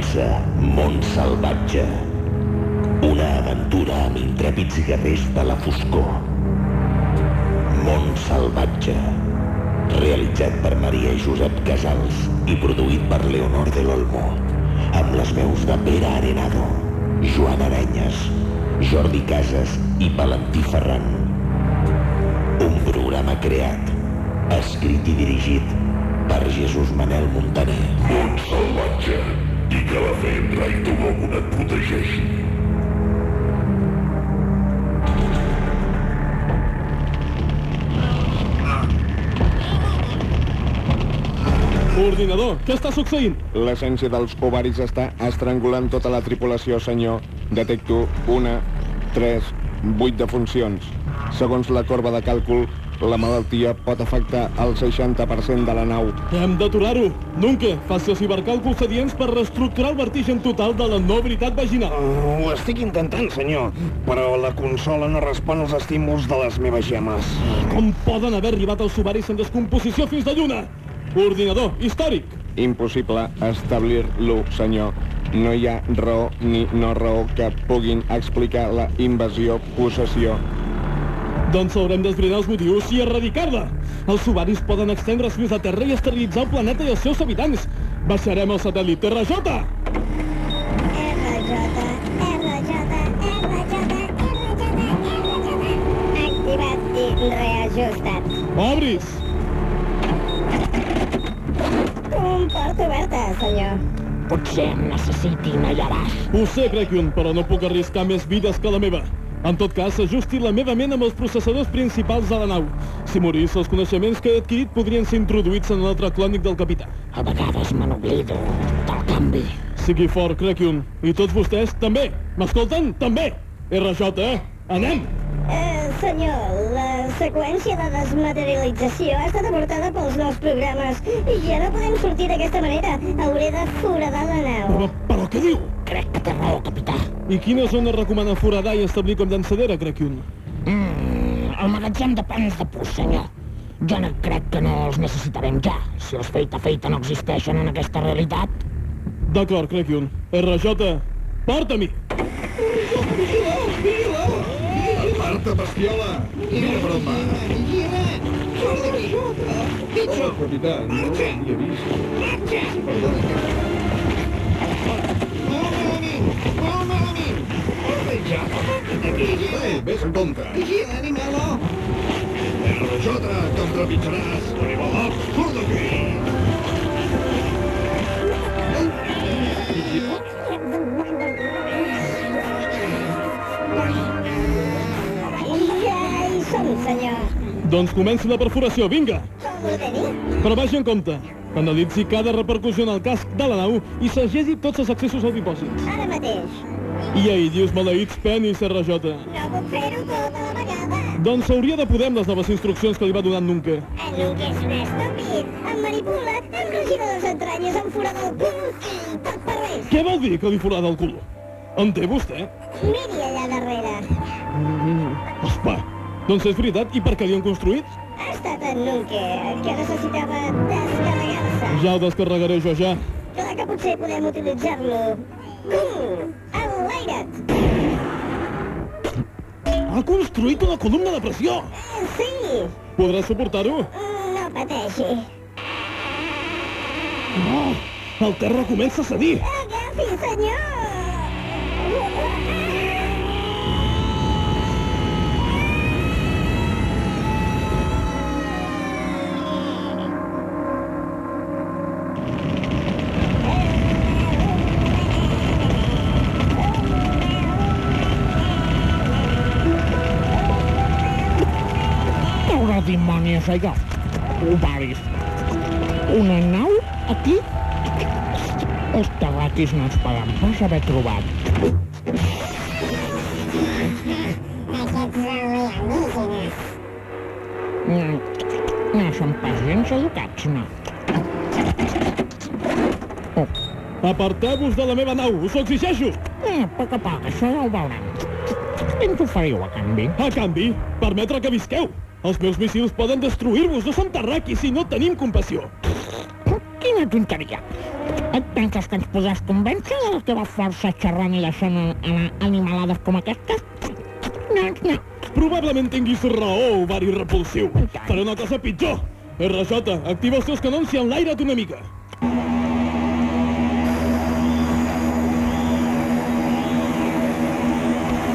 Comença Món Salvatge. Una aventura amb intrèpids guerrers de la foscor. Món Salvatge. Realitzat per Maria i Josep Casals i produït per Leonor de l'Olmo. Amb les veus de Pere Arenado, Joan Arenyes, Jordi Casas i Valentí Ferran. Un programa creat, escrit i dirigit per Jesús Manel Montaner. Món salvatge. I que la fe en Rai Tomogun et protegeixi. Ordinador, què està succeint? L'essència dels ovaris està estrangulant tota la tripulació, senyor. Detecto una, tres, vuit defuncions. Segons la corba de càlcul, la malaltia pot afectar el 60% de la nau. Hem d'aturar-ho. Nunca faci els cibercàlculs adients per reestructurar el vertigen total de la no veritat vaginal. Uh, ho estic intentant, senyor, però la consola no respon als estímuls de les meves gemes. Com poden haver arribat els ovaris en descomposició fins de lluna? Ordinador, històric. Impossible establir-lo, senyor. No hi ha raó ni no raó que puguin explicar la invasió, possessió. Doncs haurem d'esbrinar els motius i erradicar-la. Els ovaris poden extendre's fins a Terra i esterilitzar el planeta i els seus habitants. Baixarem el satèl·lit TRJ. RJ, RJ, RJ, RJ, Activat i reajustat. Obris! Un porta oberta, senyor. Potser em necessitin allà baix. Ho sé, Crekion, però no puc arriscar més vides que la meva. En tot cas, s'ajusti la meva ment amb els processadors principals de la nau. Si morís, els coneixements que he adquirit podrien ser introduïts en l'altre clònic del capità. A vegades me n'oblido del canvi. Sigui fort, Crekion. I tots vostès, també. M'escolten? També. RJ, eh? Anem! Eh, senyor, la seqüència de desmaterialització ha estat avortada pels nous programes i ja no podem sortir d'aquesta manera. Hauré de foradar la nau. Però, però què diu? Crec que té raó, capità. I quina zona recomana foradar i establir com llançadera, Crekion? Mm, el magatzem de pans de pus, senyor. Jo no crec que no els necessitarem ja. Si els feita feita no existeixen en aquesta realitat. D'acord, Crekion. RJ, porta-m'hi! Marta Bestiola! Mira per on va! Oh, capità, no l'havia vist. Ei, vés en compte! Vigila, animalo! RJ, que em trepitjaràs! Animalot, surt d'aquí! Som, senyor. Doncs comenci la perforació, vinga! Com? Però vagi en compte. Analitzi cada repercussió en el casc de la nau i segesi tots els accessos al dipòsit. Ara mateix. I ahir, dius maleïts penis, RJ. No puc fer-ho tota la vegada. Doncs s'hauria de poder amb les noves instruccions que li va donant Nunca. En Luke és un estúpid. Em manipula, em regira les entranyes, em forada el cul i tot per res. Què vol dir que li forada el cul? En té vostè? Miri allà darrere. Ospa, doncs és veritat. I per què li han construït? Ha estat en Nunke, que necessitava descarregar-se. Ja el descarregaré jo ja. Clar que potser podem utilitzar-lo. Cool! Enlaire't! Ha construït una columna de pressió! Eh, Sí! Podrà suportar-ho? No pateixi. Oh, el terra comença a cedir. Agafi, senyor! Allò? Ovaris. Una nau aquí? Els terraquis no ens poden pas haver trobat. Mm, No són pas gens educats, no. Oh, Aparteu-vos de la meva nau, us ho exigeixo! eh, a poc a poc, això ja ho veurem. Què ens oferiu a canvi? A canvi, permetre que visqueu. Els meus missils poden destruir-vos, no som terraquis i no tenim compassió. Quina tonteria. Et penses que ens podràs convèncer de la teva força xerrant i deixant animalades com aquestes? No, no. Probablement tinguis raó, ovari repulsiu. Faré una cosa pitjor. RJ, activa els teus canons i enlaira't una mica.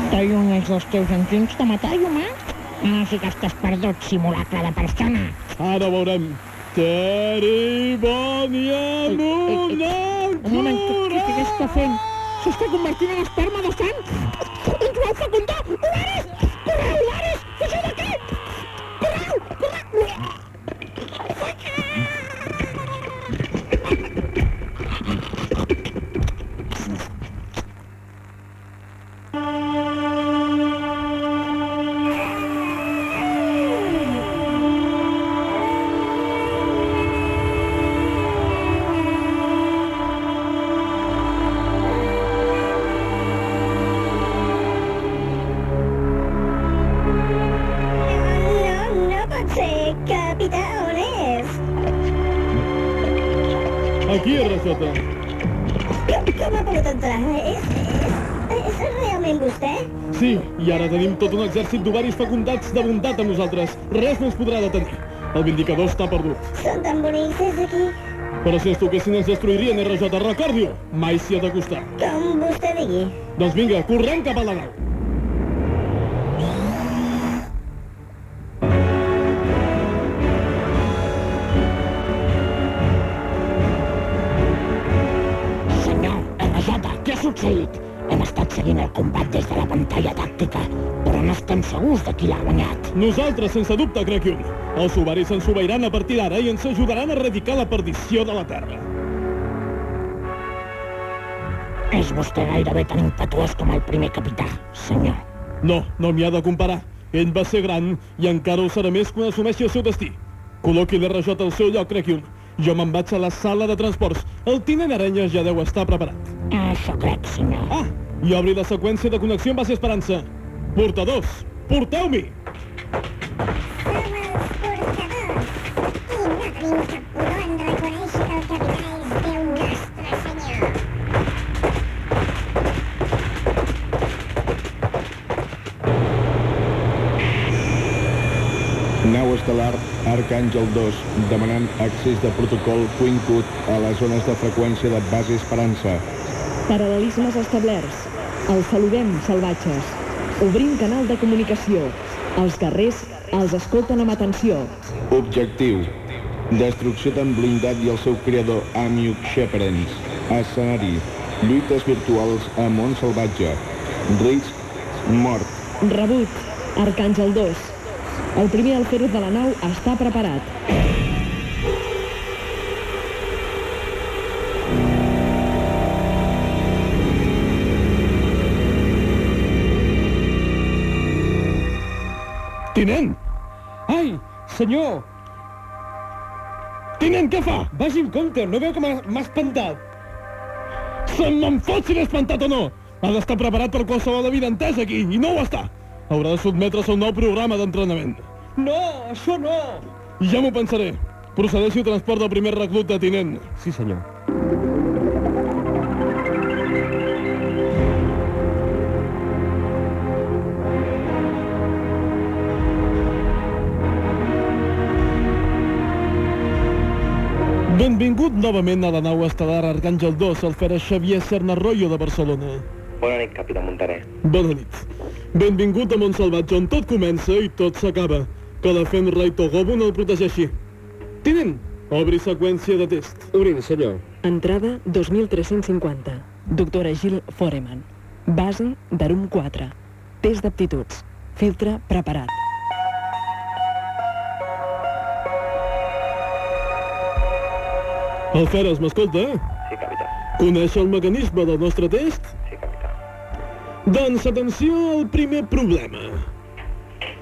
T'allunyes dels teus enzims de matar humans? Ah, sí que estàs perdut, simulacre de persona. Ara veurem. Cerimònia Un moment, què, què, està fent? S'està convertint en esperma de sang? Ens vau fecundar! Ovaris! Un exèrcit d'ovaris fecundats de bondat amb nosaltres. Res no ens podrà detenir. El vindicador està perdut. Són tan bonics des d'aquí. Però si ens toquessin ens destruirien, RJ. Recordi-ho! Mai s'hi ha d'acostar. Com vostè digui. Doncs vinga, correm cap a la nau. Senyor, RJ, què ha succeït? Hem estat seguint el combat des de la pantalla tàctica, però no estem segurs de qui l'ha guanyat. Nosaltres, sense dubte, Crekium. Els ovaris ens obeiran a partir d'ara i ens ajudaran a erradicar la perdició de la Terra. És vostè gairebé tan impetuós com el primer capità, senyor. No, no m'hi ha de comparar. Ell va ser gran i encara ho serà més quan assumeixi el seu destí. Col·loqui l'RJ al seu lloc, Crekium. Jo me'n vaig a la sala de transports. El tinent Arenya ja deu estar preparat. Això crec, senyor. Ah, i obri la seqüència de connexió amb base Esperança. Portadors, porteu-m'hi! Som els portadors. I no tenim cap pudor en reconèixer que el capità és Déu nostre senyor. Nau estel·lar Arcàngel 2 demanant accés de protocol Quincut a les zones de freqüència de base Esperança. Paral·lelismes establerts. Els saludem, salvatges. Obrim canal de comunicació. Els guerrers els escolten amb atenció. Objectiu. Destrucció d'en blindat i el seu creador Amiuk Sheperens. Escenari. Lluites virtuals a món salvatge. Risc. Mort. Rebut. Arcàngel 2. El primer alferes de la nau està preparat. Tinent! Ai, senyor! Tinent, què fa? Vagi amb compte, no veu que m'ha espantat? Se'n me'n fot si l'he espantat o no! Ha d'estar preparat per qualsevol evidentesa aquí, i no ho està! Haurà de sotmetre's a un nou programa d'entrenament. No, això no! Ja m'ho pensaré. Procedeixi al transport del primer reclut de tinent. Sí, senyor. Benvingut novament a la nau estel·lar Arcàngel 2, el fera Xavier Cernarroyo de Barcelona. Bona nit, capità Montaner. Bona nit. Benvingut a Montsalvatge, on tot comença i tot s'acaba. Que la Fenra i Togobun el protegeixi. Tinent, obri seqüència de test. Obrim, senyor. Entrada 2350. Doctora Gil Foreman. Base d'Arum 4. Test d'aptituds. Filtre preparat. El Feres m'escolta? Sí, capità. Coneix el mecanisme del nostre test? Doncs atenció al primer problema.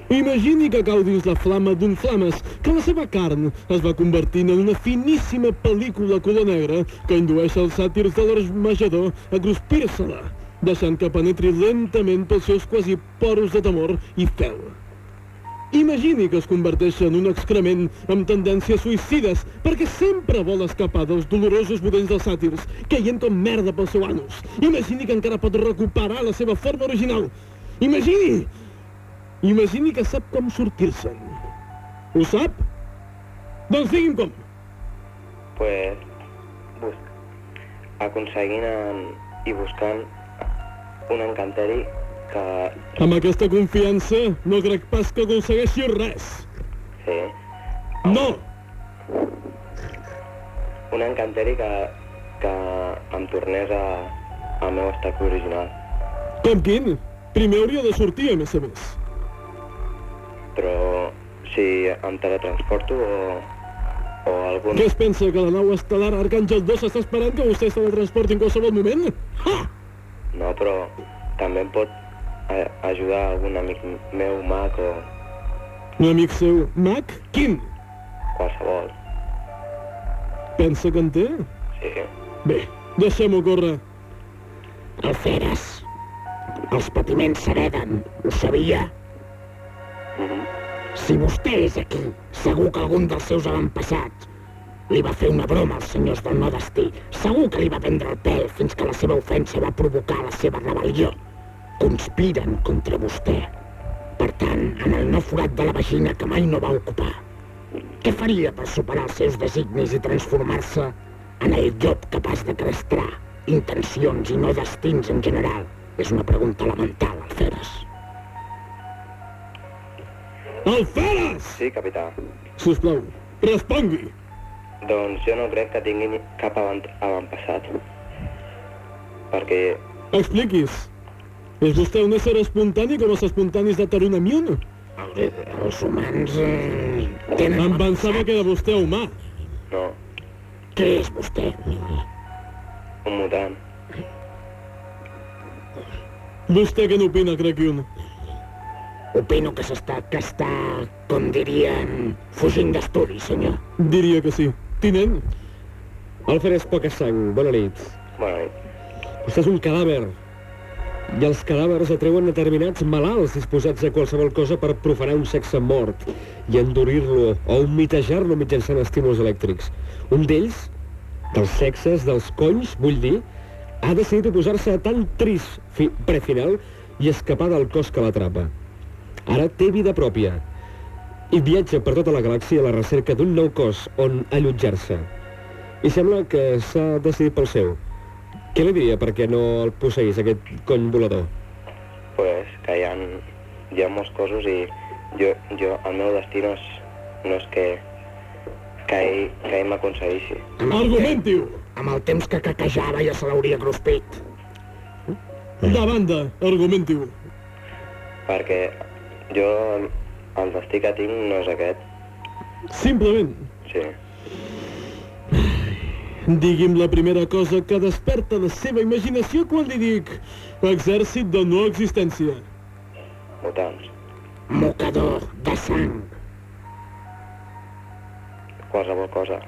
Imagini que cau dins la flama d'un flames, que la seva carn es va convertint en una finíssima pel·lícula color negra que indueix els sàtirs de l'armejador a cruspir-se-la, deixant que penetri lentament pels seus quasi poros de temor i fel. Imagini que es converteix en un excrement amb tendències suïcides perquè sempre vol escapar dels dolorosos budells dels sàtirs, caient com merda pel seu anus. Imagini que encara pot recuperar la seva forma original. Imagini! Imagini que sap com sortir-se'n. Ho sap? Doncs digui'm com. Pues, bus aconseguint en, i buscant un encanteri que... Amb aquesta confiança no crec pas que aconsegueixi res. Sí, No! un encanteri que, que em tornés a, al meu estat original. Com quin? Primer hauria de sortir, a més a més. Però si em teletransporto o, o algun... Què es pensa, que la nau estel·lar Arcàngel 2 està esperant que vostè se la transporti en qualsevol moment? Ha! No, però també em pot a, ajudar algun amic meu mag o Un amic seu, Mac? Quin? qualsevol. Pensa que en té? Sí, Bé, deixem-ho córrer. Alferes, els patiments s'hereden, ho sabia? Si vostè és aquí, segur que algun dels seus avantpassats li va fer una broma als senyors del no destí. Segur que li va prendre el pèl fins que la seva ofensa va provocar la seva rebel·lió. Conspiren contra vostè. Per tant, en el no forat de la vagina que mai no va ocupar. Què faria per superar els seus designis i transformar-se en el llop capaç de crestrar intencions i no destins en general? És una pregunta elemental, Alferes. Alferes! sí, capità. Sisplau, respongui. Doncs jo no crec que tingui cap avant avantpassat. Perquè Expliquis. És vostè un ésser espontani com els espontanis de Tarunamion? El, els humans eh, tenen... Em pensava que era vostè humà. no, Què és vostè? un mutant. Vostè què n'opina, Krakyun? Opino que s'està, que està, com dirien, fugint d'estudi, senyor. Diria que sí. Tinent, Alferes poca sang, bona nit. Bona nit. Vostè és un cadàver. I els cadàvers atreuen determinats malalts disposats a qualsevol cosa per profanar un sexe mort i endurir-lo o humitejar-lo mitjançant estímuls elèctrics. Un d'ells, dels sexes, dels conys, vull dir, ha decidit oposar-se a tan trist fi prefinal i escapar del cos que l'atrapa. Ara té vida pròpia i viatja per tota la galàxia a la recerca d'un nou cos on allotjar-se. I sembla que s'ha decidit pel seu. Què li diria perquè no el posseís, aquest cony volador? Pues que hi ha, hi ha molts cossos i jo, jo, el meu destí no és, no és que, que ell, que ell m'aconsegueixi. argumenti-ho. Amb el temps que caquejava ja se l'hauria cruspit. De banda, argumenti-ho. Perquè jo, el destí que tinc no és aquest. Simplement, Sí. Digui'm la primera cosa que desperta la seva imaginació quan li dic exèrcit de no existència. Mutants. Mocador de sang. Qualsevol cosa.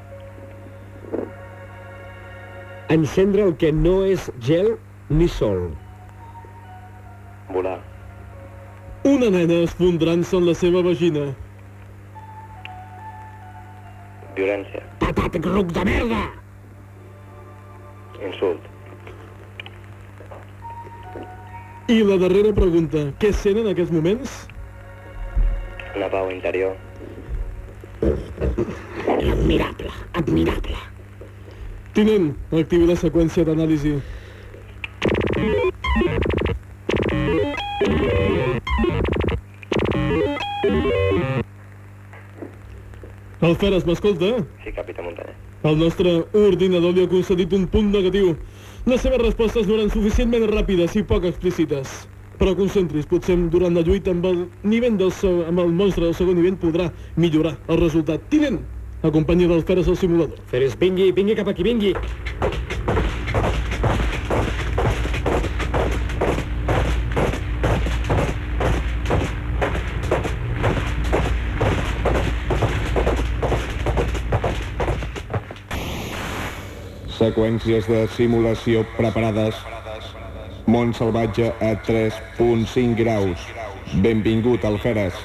Encendre el que no és gel ni sol. Volar. Una nena esfondrant-se en la seva vagina. Violència. Patat ruc de merda! Insult. I la darrera pregunta, què sent en aquests moments? Una pau interior. Admirable, admirable. Tinent, activi la seqüència d'anàlisi. Alferes, m'escolta? Sí, capità Montaner. El nostre ordinador li ha concedit un punt negatiu. Les seves respostes no eren suficientment ràpides i poc explícites. Però concentri's, potser durant la lluita amb el nivell del se- amb el monstre del segon nivell podrà millorar el resultat. Tinent, acompanyi l'Alferes al simulador. Feres, vingui, vingui cap aquí, vingui. Seqüències de simulació preparades. Món salvatge a 3.5 graus. Benvingut, Alferes.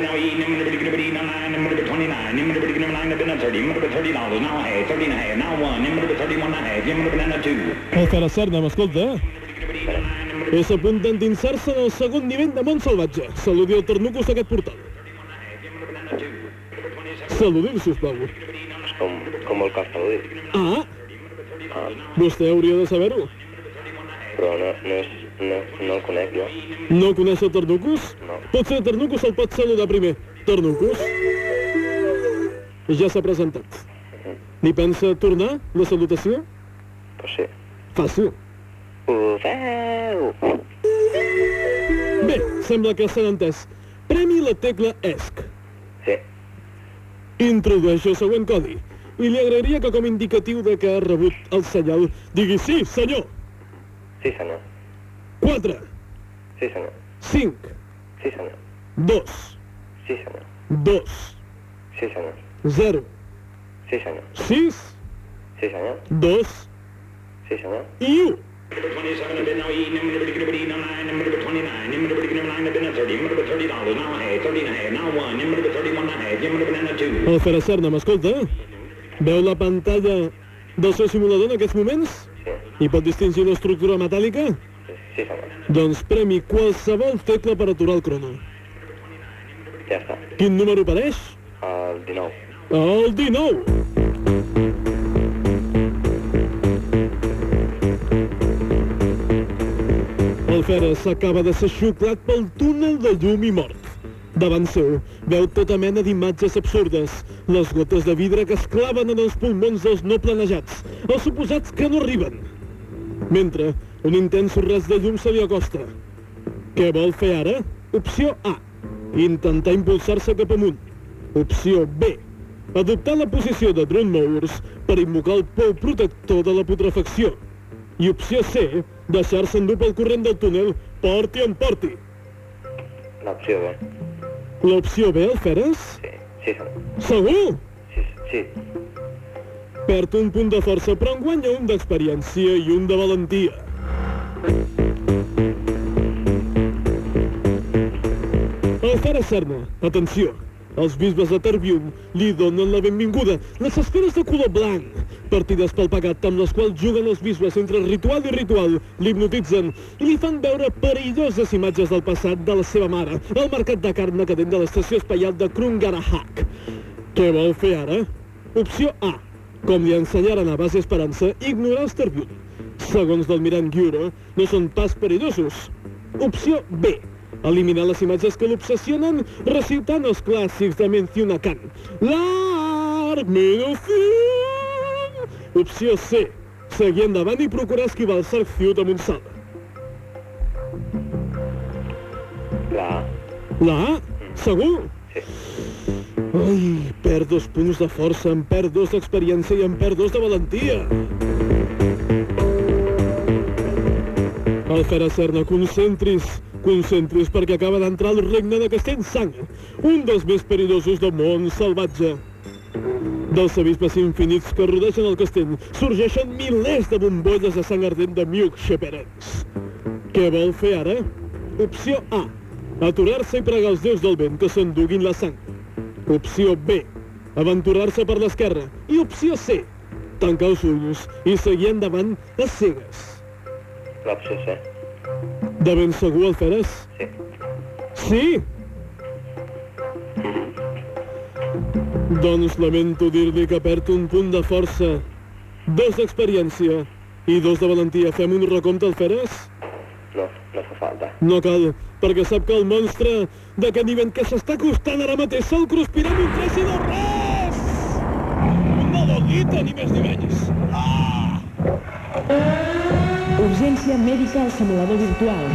now number number nine, number twenty-nine, number number nine, number thirty, number thirty dollars, now a half, thirty and a half, now one, number thirty-one and a half, number banana two. El Pere Serna, m'escolta? És a punt d'endinsar-se en el segon nivell de món salvatge. Saludi el Ternucus d'aquest portal. Saludi'l, sisplau. Com, com el saludi? Ah, Ah, vostè hauria de saber-ho. però no, no, és, no, no el conec jo. No coneix el Ternucus? No. Potser el Ternucus el pot saludar primer. Ternucus? Ja s'ha presentat. Ni pensa tornar la salutació? Pues sí. Fàcil. Bé, sembla que s'han entès. Premi la tecla ESC. Sí. Introdueix el següent codi. I li agrairia que com indicatiu de que ha rebut el senyal digui sí, senyor. Sí, senyor. 4, Sí, senyor. 5, Sí, senyor. 2, Sí, senyor. 2, Sí, senyor. 0, Sí, senyor. 6, Sí, senyor. 2 Sí, senyor. i 1. Twenty-seven and now E, number nine, number twenty-nine, number nine, number thirty, number thirty dollars, now a half, thirty and a half, now one, number thirty-one and a half, number banana two. El Fera Serna, m'escolta? Veu la pantalla del seu simulador en aquests moments? Sí. I pot distingir una estructura metàl·lica? Sí, sí, senyor. Doncs premi qualsevol tecla per aturar el crono. Ja està. Quin número apareix? El 19. El 19. El Fera s'acaba de ser xuclat pel túnel de llum i mort. Davant seu, veu tota mena d'imatges absurdes, les gotes de vidre que es claven en els pulmons dels no planejats, els suposats que no arriben. Mentre, un intens res de llum se li acosta. Què vol fer ara? Opció A. Intentar impulsar-se cap amunt. Opció B. Adoptar la posició de Drone Mowers per invocar el pou protector de la putrefacció. I opció C. Deixar-se endur pel corrent del túnel, porti en porti. L'opció B. L'opció B, el Feres? Sí, sí, senyor. Segur? Sí, sí. Perd un punt de força, però en guanya un d'experiència i un de valentia. El Fera Serna, atenció, els bisbes de Terbium li donen la benvinguda. Les esferes de color blanc, partides pel pegat amb les quals juguen els bisbes entre ritual i ritual, l'hipnotitzen i li fan veure perilloses imatges del passat de la seva mare, al mercat de carn decadent de l'estació espaial de Krungarahak. Què vol fer ara? Opció A. Com li ensenyaren a base Esperança, ignorar els Terbium. Segons l'almirant Giuro, no són pas perillosos. Opció B. Eliminar les imatges que l'obsessionen recitant els clàssics de Menciona Kant. L'Armenocin! Opció C. Seguir endavant i procurar esquivar el Sarfiut amb un salt. La A. La A? Segur? Sí. Ai, perd dos punts de força, en perd dos d'experiència i en perd dos de valentia. El Fera Serna, concentris, concentris perquè acaba d'entrar al regne de Castellsang, un dels més perillosos del món salvatge. Dels abismes infinits que rodegen el castell sorgeixen milers de bombolles de sang ardent de miuc xeperens. Què vol fer ara? Opció A. Aturar-se i pregar els déus del vent que s'enduguin la sang. Opció B. Aventurar-se per l'esquerra. I opció C. Tancar els ulls i seguir endavant a cegues. L'opció C. De ben segur el faràs? Sí. Sí? Doncs lamento dir-li que perd un punt de força, dos d'experiència i dos de valentia. Fem un recompte al Feres? No, no fa falta. No cal, perquè sap que el monstre d'aquest nivell que s'està acostant ara mateix se'l cruspirà amb un tres i no res! Una doguita, ni més ni menys. Urgència mèdica al simulador virtual.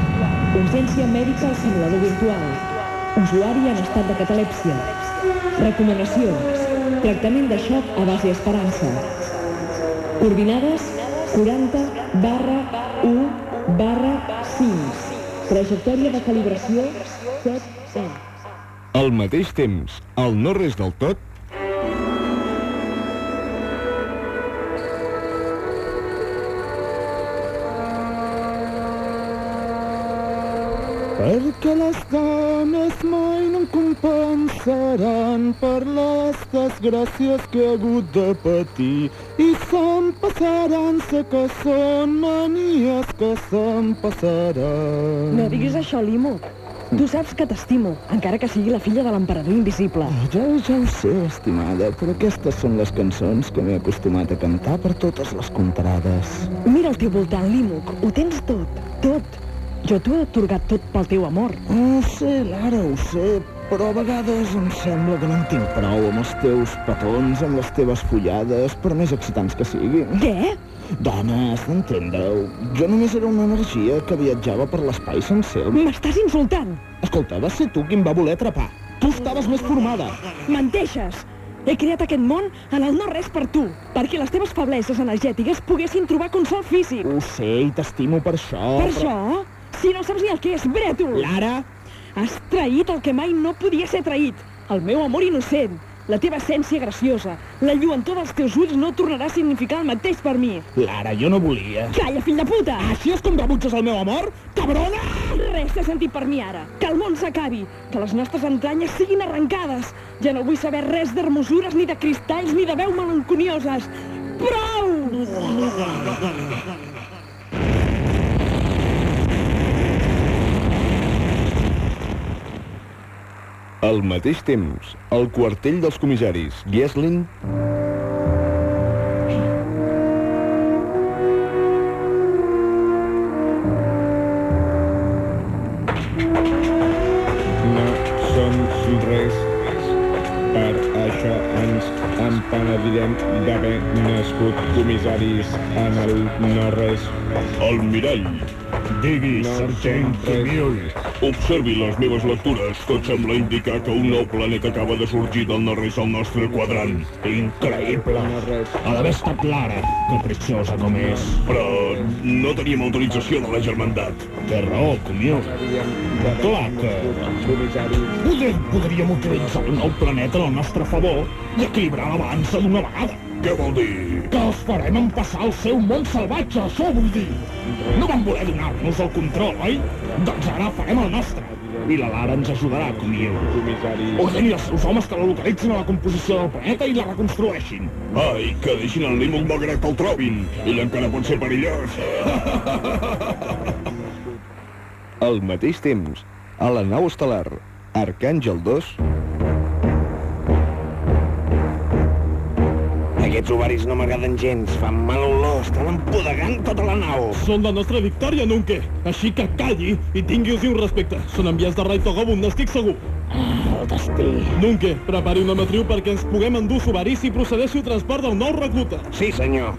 Urgència mèdica al simulador virtual. Usuari en estat de catalèpsia. Recomanacions. Tractament de xoc a base esperança. Coordinades 40 barra 1 barra 5. Trajectòria de calibració 7 E. Al mateix temps, al no res del tot, Perquè les dones mai no em compensaran per les desgràcies que he hagut de patir i se'm passaran, sé que són manies que se'm passaran. No diguis això, Limo. Tu saps que t'estimo, encara que sigui la filla de l'emperador invisible. Ja, ja ho sé, estimada, però aquestes són les cançons que m'he acostumat a cantar per totes les contrades. Mira al teu voltant, Limuk. Ho tens tot, tot. Jo t'ho he atorgat tot pel teu amor. Ho sé, Lara, ho sé, però a vegades em sembla que no en tinc prou amb els teus petons, amb les teves follades, per més excitants que siguin. Què? Dones, entendeu? Jo només era una energia que viatjava per l'espai sencer. M'estàs insultant! Escolta, va ser tu qui em va voler atrapar. Tu estaves més formada. Menteixes! He creat aquest món en el no-res per tu, perquè les teves febleses energètiques poguessin trobar consol físic. Ho sé i t'estimo per això. Per això? Si no saps ni el que és, brètol! Lara? Has traït el que mai no podia ser traït. El meu amor innocent. La teva essència graciosa. La lluentor dels teus ulls no tornarà a significar el mateix per mi. Lara, jo no volia. Calla, fill de puta! Així és com rebutges el meu amor? Cabrona! Res té sentit per mi ara. Que el món s'acabi. Que les nostres entranyes siguin arrencades. Ja no vull saber res d'hermosures, ni de cristalls, ni de veu melanconioses. Prou! Al mateix temps, al quartell dels comissaris, Giesling... No som res. Per això ens empenedirem d'haver nascut comissaris en el no-res. Almirall, Digui, sergent Camil. Observi les meves lectures. Tot sembla indicar que un nou planeta acaba de sorgir del no-res al nostre quadrant. Increïble. Ha d'haver estat Lara, capricciosa com és. Però no teníem autorització de la germandat. Té raó, Comió. Clar que... Poder, podríem utilitzar el nou planeta al nostre favor i equilibrar la balança d'una vegada. Què vol dir? Que els farem empassar al seu món salvatge, això vull dir. No van voler donar-nos el control, oi? Doncs ara farem el nostre. I la Lara ens ajudarà, Comió. Ordeni als seus homes que la localitzin a la composició del planeta i la reconstrueixin. Ai, que deixin el Limog malgrat que el trobin. Ell encara pot ser perillós. Al mateix temps, a la nau estel·lar, Arcàngel 2... Aquests ovaris no m'agraden gens, fan mal olor, estan empodegant tota la nau. Són la nostra victòria, Nunke. Així que calli i tingui'ls un respecte. Són enviats de Raito Gobun, n'estic segur. El destí. Nunke, prepari una matriu perquè ens puguem endur ovaris i procedeixi el transport del nou recluta. Sí, senyor.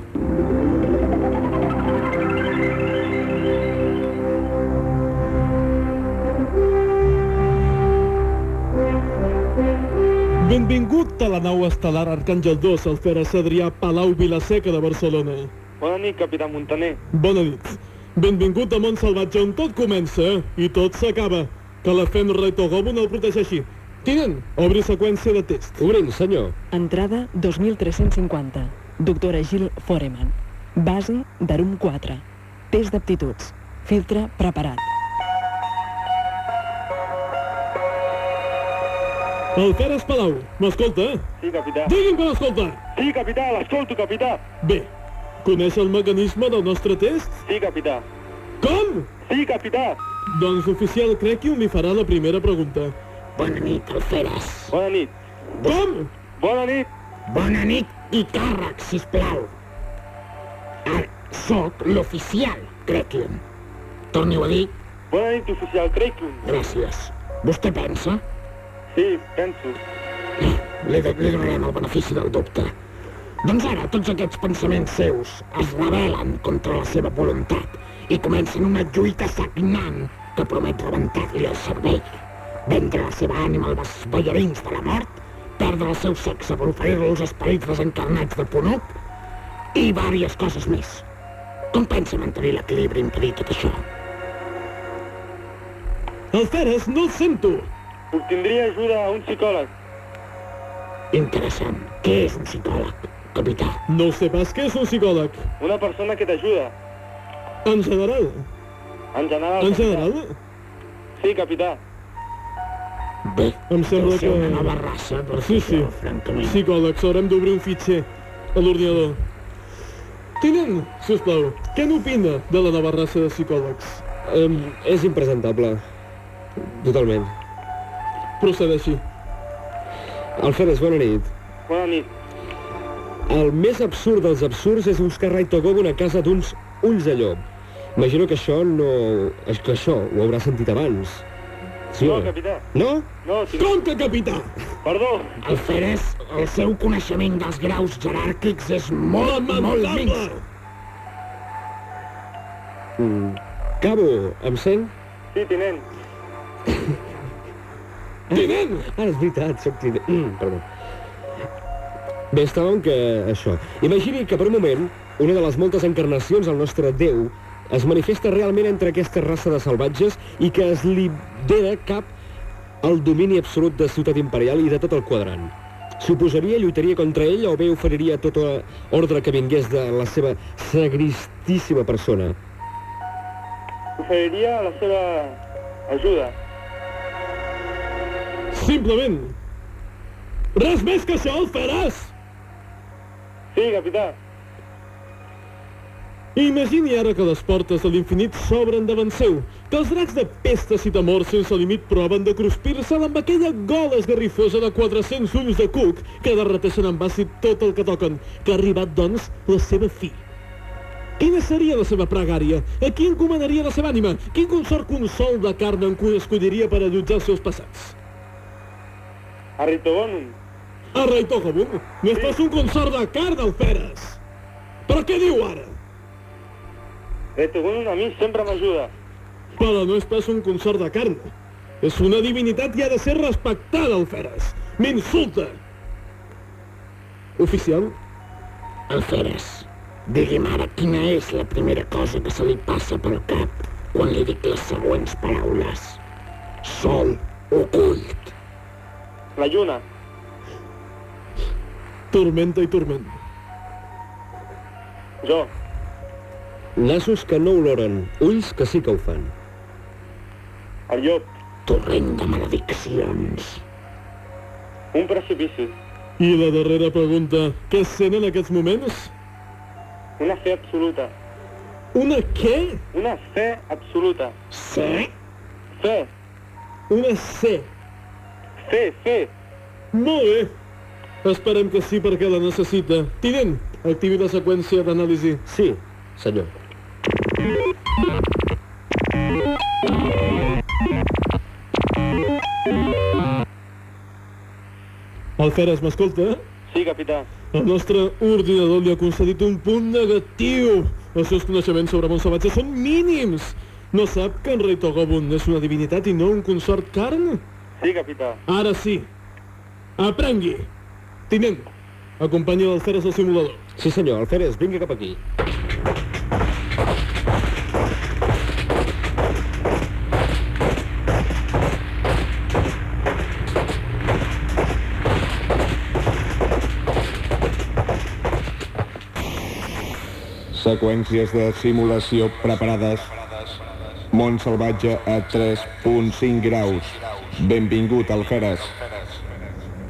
Benvingut a la nau estel·lar Arcàngel 2, al Feres Adrià Palau Vilaseca de Barcelona. Bona nit, capità Montaner. Bona nit. Benvingut a Mont Salvatge, on tot comença i tot s'acaba. Que la Fem Reto Gobun el protegeixi. Tinent, obri seqüència de test. Obrim, senyor. Entrada 2350. Doctora Gil Foreman. Base d'Arum 4. Test d'aptituds. Filtre preparat. El Feres Palau, m'escolta? Sí, capità. Digui'm que m'escolta. Sí, capità, l'escolto, capità. Bé, coneix el mecanisme del nostre test? Sí, capità. Com? Sí, capità. Doncs l'oficial Crequium li farà la primera pregunta. Bona nit, Alferes. Bona nit. Com? Bona nit. Bona nit i càrrec, sisplau. Ah, soc l'oficial, Crequium. Torni-ho a dir. Bona nit, oficial Creicum. Gràcies. Vostè pensa? Sí, penso. Li, de- li donarem el benefici del dubte. Doncs ara tots aquests pensaments seus es rebel·len contra la seva voluntat i comencen una lluita sagnant que promet rebentar-li el cervell, vendre la seva ànima als ballarins de la mort, perdre el seu sexe per oferir-lo als esperits desencarnats de Ponut i vàries coses més. Com pensa mantenir l'equilibri impedir tot això? El Feres, no el sento. Obtindria ajuda a un psicòleg. Interessant. Què és un psicòleg, capità? No sé pas què és un psicòleg. Una persona que t'ajuda. En general. En general, En capità. general? Sí, capità. Bé, em sembla deu ser que... una nova raça per Sí, sí. francament. Psicòlegs, haurem d'obrir un fitxer a l'ordinador. Tinent, sisplau, què n'opina de la nova raça de psicòlegs? Um, és impresentable. Totalment. Procedeixi. Alferes, bona nit. Bona nit. El més absurd dels absurds és buscar Rai Togobo una casa d'uns ulls de llop. Imagino que això no... És que això ho haurà sentit abans. Sí No, no? capità. No? No, tinc... Compte, capità! Perdó. Alferes, el seu coneixement dels graus jeràrquics és molt, molt minso. Mm. Cabo, em sent? Sí, tinent. Tinent! Ah, és veritat, soc tinent. Mm, perdó. Bé, estàvem que això. Imagini que per un moment una de les moltes encarnacions del nostre Déu es manifesta realment entre aquesta raça de salvatges i que es lidera cap al domini absolut de Ciutat Imperial i de tot el quadrant. S'oposaria, lluitaria contra ell o bé oferiria tota ordre que vingués de la seva sagristíssima persona? Oferiria la seva ajuda. Simplement. Res més que això, el faràs! Sí, capità. Imagini ara que les portes de l'infinit s'obren davant seu, que els dracs de pestes i temor sense límit proven de cruspir-se amb aquella gola esgarrifosa de 400 ulls de cuc que derreteixen amb àcid tot el que toquen, que ha arribat, doncs, la seva fi. Quina seria la seva pregària? A qui encomanaria la seva ànima? Quin consort consol de carn en cui escolliria per allotjar els seus passats? A Ritobonum. A Rei Togobun, no és pas un consort de carn, Alferes! Però què diu ara? Ritobonum a mi sempre m'ajuda. Però no és pas un consort de carn. És una divinitat i ha de ser respectada, Alferes. M'insulta! Oficial? Alferes, digui'm ara quina és la primera cosa que se li passa pel cap quan li dic les següents paraules. Sol ocult. La lluna. Tormenta i torment. Jo. Nassos que no oloren, ulls que sí que ho fan. El llop. Torrent de malediccions. Un precipici. I la darrera pregunta, què sent en aquests moments? Una fe absoluta. Una què? Una fe absoluta. Sé? Fe. Una C. Fe, fe. Molt bé. Esperem que sí perquè la necessita. Tinent, activi la seqüència d'anàlisi. Sí, senyor. Alferes, m'escolta? Sí, capità. El nostre ordinador li ha concedit un punt negatiu. Els seus coneixements sobre món salvatge són mínims. No sap que en rei Togobun és una divinitat i no un consort carn? Sí, capità. Ara sí. Aprengui. Tinent, acompanyi l'Alferes al simulador. Sí, senyor, Alferes, vingui cap aquí. Seqüències de simulació preparades. Món salvatge a 3.5 graus. Benvingut, Alferes.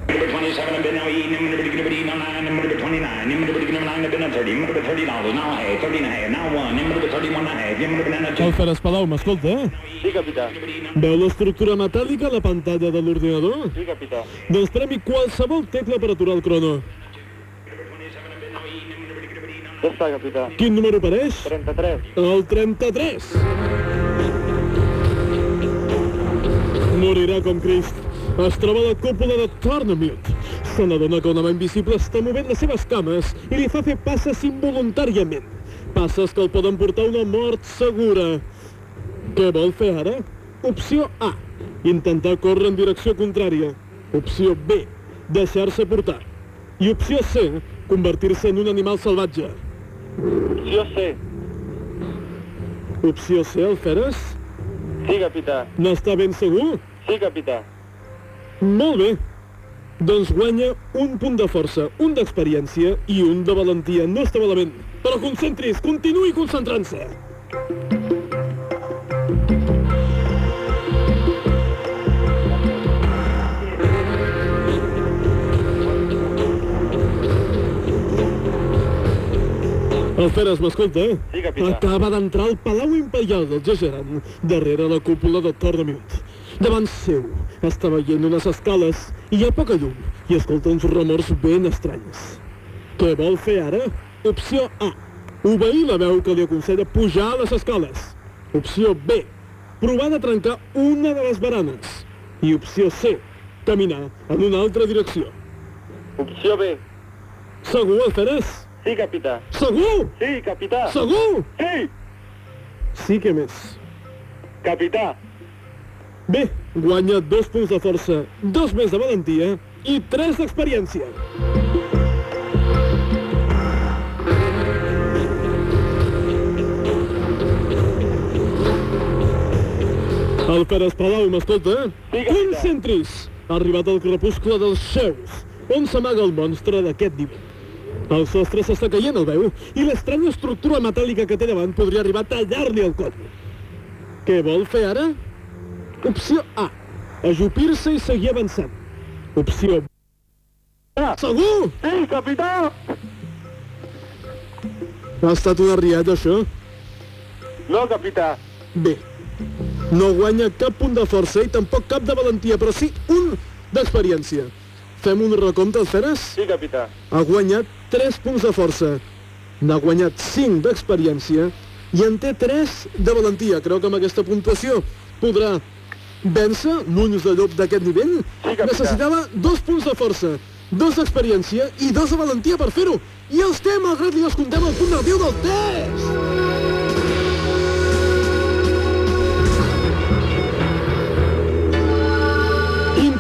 Number 27 have been now eaten, number 29, number 29, number 29 have been a 30, number 30 dollars, now a half, 30 and a half, now one, number 31 and a half, number banana two. Alferes Palau, m'escolta? eh? Sí, capità. Veu l'estructura metàl·lica a la pantalla de l'ordinador? Sí, capità. Doncs premi qualsevol tecla per aturar el crono. Ja està, capità. Quin número apareix? 33. El 33. Morirà com Crist. Es troba a la cúpula de Tornamute. Se n'adona que una mà invisible està movent les seves cames i li fa fer passes involuntàriament. Passes que el poden portar a una mort segura. Què vol fer ara? Opció A. Intentar córrer en direcció contrària. Opció B. Deixar-se portar. I opció C. Convertir-se en un animal salvatge. Opció C. Opció C, Alferes? Sí, capità. N'està ben segur? Sí, capità. Molt bé. Doncs guanya un punt de força, un d'experiència i un de valentia. No està malament. Però concentris, continuï concentrant-se. Alferes, m'escolta, eh? Sí, capità. Acaba d'entrar al Palau Imperial del Gesseran, darrere la cúpula del Tornamut. Davant seu està veient unes escales i hi ha poca llum i escolta uns remors ben estranys. Què vol fer ara? Opció A. Obeir la veu que li aconsella pujar a les escales. Opció B. Provar de trencar una de les baranes. I opció C. Caminar en una altra direcció. Opció B. Segur, Alferes? Sí, capità. Segur? Sí, capità. Segur? Sí, Sí que més. capità. Bé, guanya dos punts de força, dos més de valentia i tres d'experiència. El Pere Palau m'escolta? Sí. Concentris! Ha arribat el crepuscle dels xeus, on s'amaga el monstre d'aquest nivell. El sostre s'està caient, el veu, i l'estranya estructura metàl·lica que té davant podria arribar a tallar-li el coll. Què vol fer ara? Opció A. Ajupir-se i seguir avançant. Opció B. Segur? Sí, capità. Ha estat una riada, això? No, capità. Bé. No guanya cap punt de força i tampoc cap de valentia, però sí un d'experiència. Fem un recompte, Alferes? Sí, capità. Ha guanyat 3 punts de força. N'ha guanyat 5 d'experiència i en té 3 de valentia. Creu que amb aquesta puntuació podrà vèncer l'ulls de llop d'aquest nivell? Sí, capità. Necessitava 2 punts de força, 2 d'experiència i 2 de valentia per fer-ho. I els té, malgrat li descomptem el punt negatiu del test!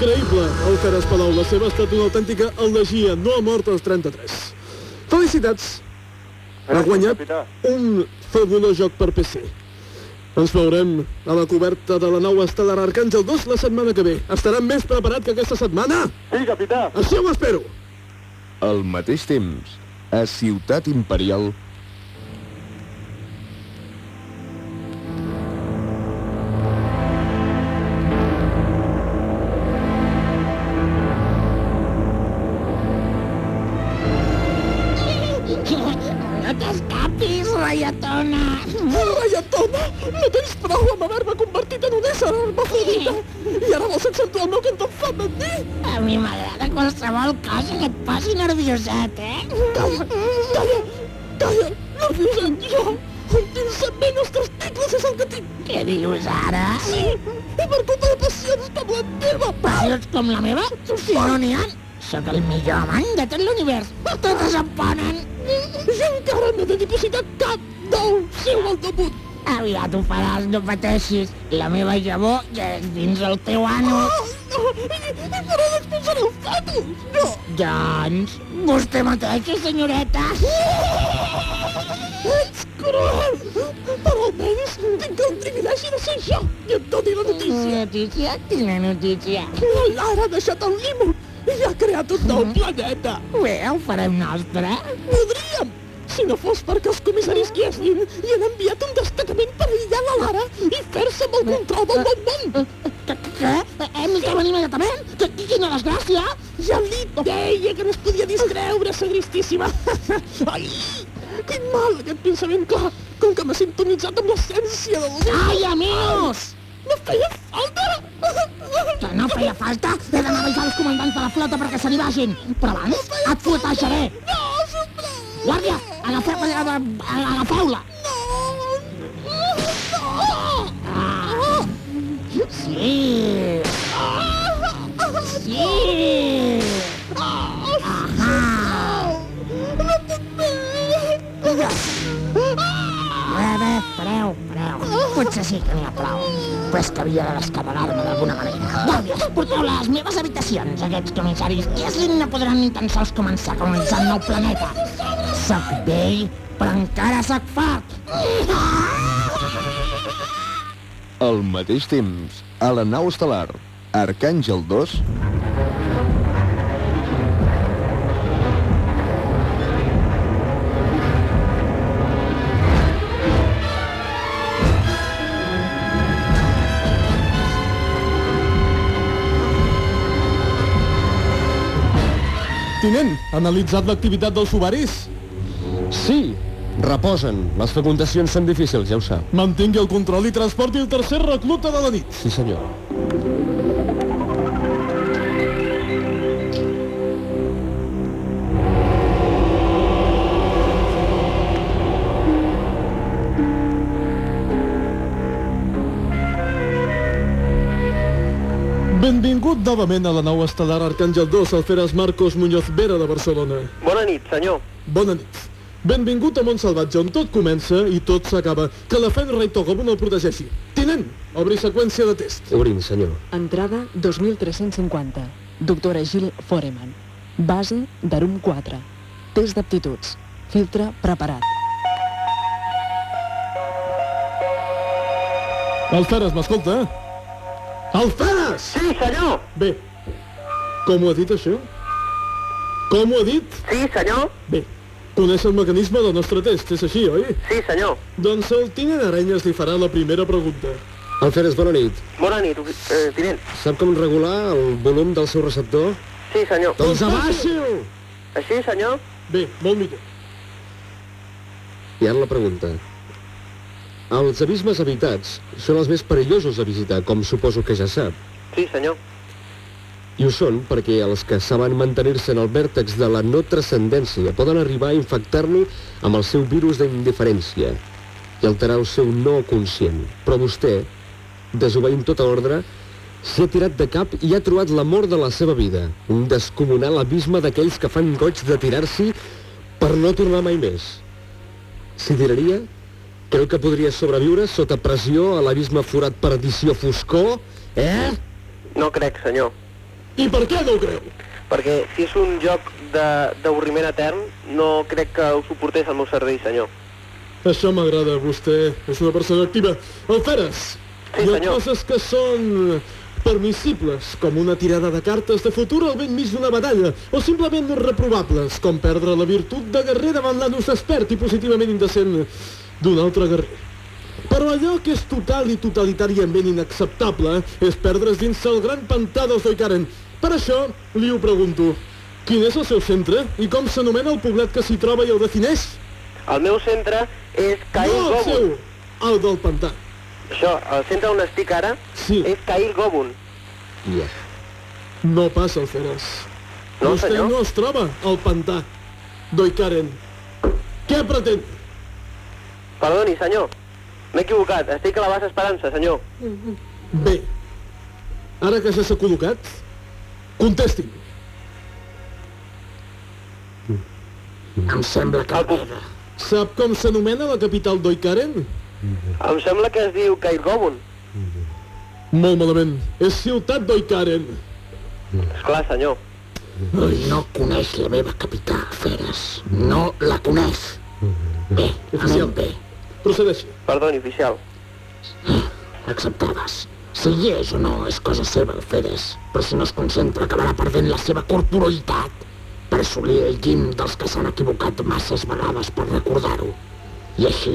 Increïble, el Feres Palau. La seva ha estat una autèntica elegia. No ha mort als 33. Felicitats. Ha guanyat un fabulós joc per PC. Ens veurem a la coberta de la nau estel·lar Arcàngel 2 la setmana que ve. Estarà més preparat que aquesta setmana? Sí, capità. Així ho espero. Al mateix temps, a Ciutat Imperial, prou amb haver-me convertit en un ésser hermafrodita. I ara vols accentuar el meu que em fa mentir? A mi m'agrada qualsevol cosa que et posi nervioset, eh? Calla, calla, calla, nervioset, jo. Un pensament als testicles és el que tinc. Què dius ara? Sí, i per tota la passions com la teva. Passions com la meva? Si no n'hi ha. Sóc el millor amant de tot l'univers. Totes em ponen. Jo encara no t'he dipositat cap d'ou seu al damunt. Aviat ho faràs, no pateixis. La meva llavor ja és dins el teu ano. No, i, i per on expulsaré el fetus? No. Doncs, vostè mateixa, senyoreta. Ets cruel! Però almenys tinc el privilegi de ser jo i et doni la notícia. Notícia? Quina notícia? La Lara ha deixat el límit i ha creat un nou planeta. Bé, ho farem nostre. Podríem, si no fos perquè els comissaris Kieslin hi han enviat un destacament per aïllar la Lara i fer-se amb el control del nou món. Què? Hem de venir immediatament? Quina desgràcia! Ja li deia que no es podia distreure, sagristíssima. Ai, quin mal aquest pensament, clar, com que m'ha sintonitzat amb l'essència del. Ai, amics! No feia falta! Que no feia falta? He d'anar a avisar els comandants de la flota perquè se n'hi vagin. Però abans et fuetejaré. No, sisplau! Guàrdia, agafeu- aga- agafeu-la. Ah. Sí. Sí. Ahà. Bé, bé, pareu, pareu. Potser sí que n'hi ha prou. Però és que havia de descarregar-me d'alguna manera. Guàrdies, porteu les meves habitacions. Aquests comissaris Kieslin no podran ni tan sols començar a colonitzar el nou planeta. Soc vell, però encara soc fort. al mateix temps, a la nau estel·lar, Arcàngel 2, Tinent, ha analitzat l'activitat dels ovaris? Sí, Reposen. Les fecundacions són difícils, ja ho sap. Mantingui el control i transporti el tercer recluta de la nit. Sí, senyor. Benvingut novament a la nau estel·lar Arcàngel 2, Alferes Marcos Muñoz Vera de Barcelona. Bona nit, senyor. Bona nit. Benvingut a Montsalvatge, on tot comença i tot s'acaba. Que la Fenra i Togobun el protegeixi. Tinent, obri seqüència de test. Obrim, senyor. Entrada 2350. Doctora Gil Foreman. Base d'Arum 4. Test d'aptituds. Filtre preparat. Alferes, m'escolta? Alferes! Sí, senyor. Bé, com ho ha dit això? Com ho ha dit? Sí, senyor. Bé, coneix el mecanisme del nostre test, és així, oi? Sí, senyor. Doncs el tinent Arenyes li farà la primera pregunta. Alferes, bona nit. Bona nit, eh, tinent. Sap com regular el volum del seu receptor? Sí, senyor. Doncs abaixi-ho! Així, senyor? Bé, molt millor. I ara la pregunta. Els abismes habitats són els més perillosos a visitar, com suposo que ja sap. Sí, senyor. I ho són perquè els que saben mantenir-se en el vèrtex de la no transcendència poden arribar a infectar-lo amb el seu virus d'indiferència i alterar el seu no conscient. Però vostè, desobeint tota ordre, s'hi ha tirat de cap i ha trobat l'amor de la seva vida, un descomunal abisme d'aquells que fan goig de tirar-s'hi per no tornar mai més. S'hi tiraria? Creu que podria sobreviure sota pressió a l'abisme forat per edició foscor? Eh? No crec, senyor. I per què no ho creu? Perquè si és un joc de- d'avorriment etern, no crec que ho suportés al meu servei, senyor. Això m'agrada, vostè és una persona activa. Alferes, Sí, hi ha senyor. coses que són permissibles, com una tirada de cartes de futur al vent mig d'una batalla, o simplement reprovables, com perdre la virtut de guerrer davant l'anus despert i positivament indecent d'un altre guerrer. Però allò que és total i totalitàriament inacceptable és perdre's dins el gran pantà dels Doikaren. Per això li ho pregunto. Quin és el seu centre i com s'anomena el poblet que s'hi troba i el defineix? El meu centre és Cail no el seu, el del pantà. Això, el centre on estic ara sí. és Cail Gobun. Yeah. No passa, Alferes. No, Vostè senyor. no es troba al pantà. Doikaren. Què pretén? Perdoni, senyor. M'he equivocat. Estic a la base Esperança, senyor. Bé. Ara que ja s'ha col·locat, contesti'm. Em sembla que... Sap com s'anomena la capital d'Oikaren? Em sembla que es diu Cail Gobun. Molt malament. És ciutat d'Oikaren. Esclar, senyor. No coneix la meva capital, Feres. No la coneix. Bé, anem bé. Procedeixi. Perdoni, oficial. Acceptades. Si hi és o no és cosa seva, Feres, però si no es concentra acabarà perdent la seva corporalitat per assolir el guim dels que s'han equivocat masses vegades per recordar-ho. I així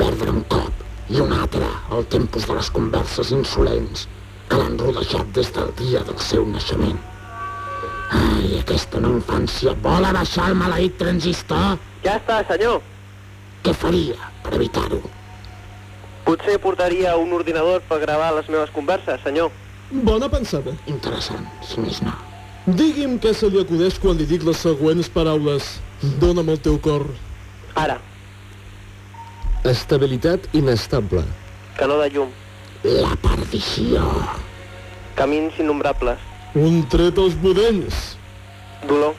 perdre un cop i un altre el tempos de les converses insolents que l'han rodejat des del dia del seu naixement. Ai, aquesta no infància vol abaixar el maleït transistor? Ja està, senyor. Què faria evitar-ho? Potser portaria un ordinador per gravar les meves converses, senyor. Bona pensada. Interessant, si més no. Digui'm què se li acudeix quan li dic les següents paraules. Dóna'm el teu cor. Ara, Estabilitat inestable. canó de llum. La perdició. Camins innombrables. Un tret als budells. Dolor.